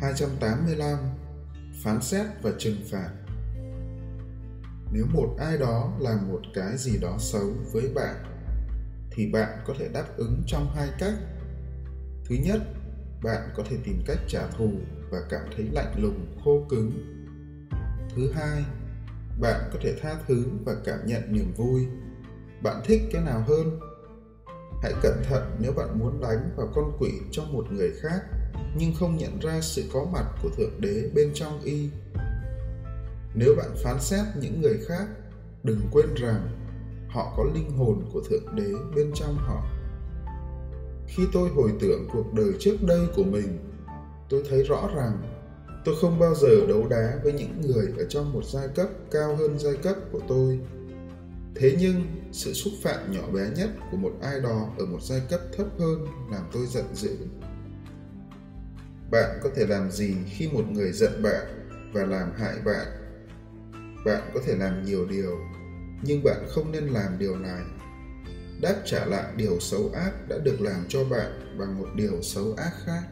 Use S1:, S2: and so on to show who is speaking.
S1: 285 Phán xét và trừng phạt Nếu một ai đó làm một cái gì đó xấu với bạn thì bạn có thể đáp ứng trong hai cách. Thứ nhất, bạn có thể tìm cách trả thù và cảm thấy lạnh lùng, khô cứng. Thứ hai, bạn có thể tha thứ và cảm nhận niềm vui. Bạn thích cái nào hơn? Hãy cẩn thận nếu bạn muốn đánh vào con quỷ trong một người khác nhưng không nhận ra sự có mặt của Thượng Đế bên trong y. Nếu bạn phán xét những người khác, đừng quên rằng họ có linh hồn của Thượng Đế bên trong họ. Khi tôi hồi tưởng cuộc đời trước đây của mình, tôi thấy rõ rằng tôi không bao giờ đấu đá với những người ở trong một giai cấp cao hơn giai cấp của tôi. Thế nhưng, sự xúc phạm nhỏ bé nhất của một ai đó ở một giai cấp thấp hơn làm tôi giận dữ bạn có thể làm gì khi một người giận bạn và làm hại bạn? Bạn có thể làm nhiều điều, nhưng bạn không nên làm điều này. Đáp trả lại điều xấu ác đã được làm cho bạn bằng một điều xấu ác khác.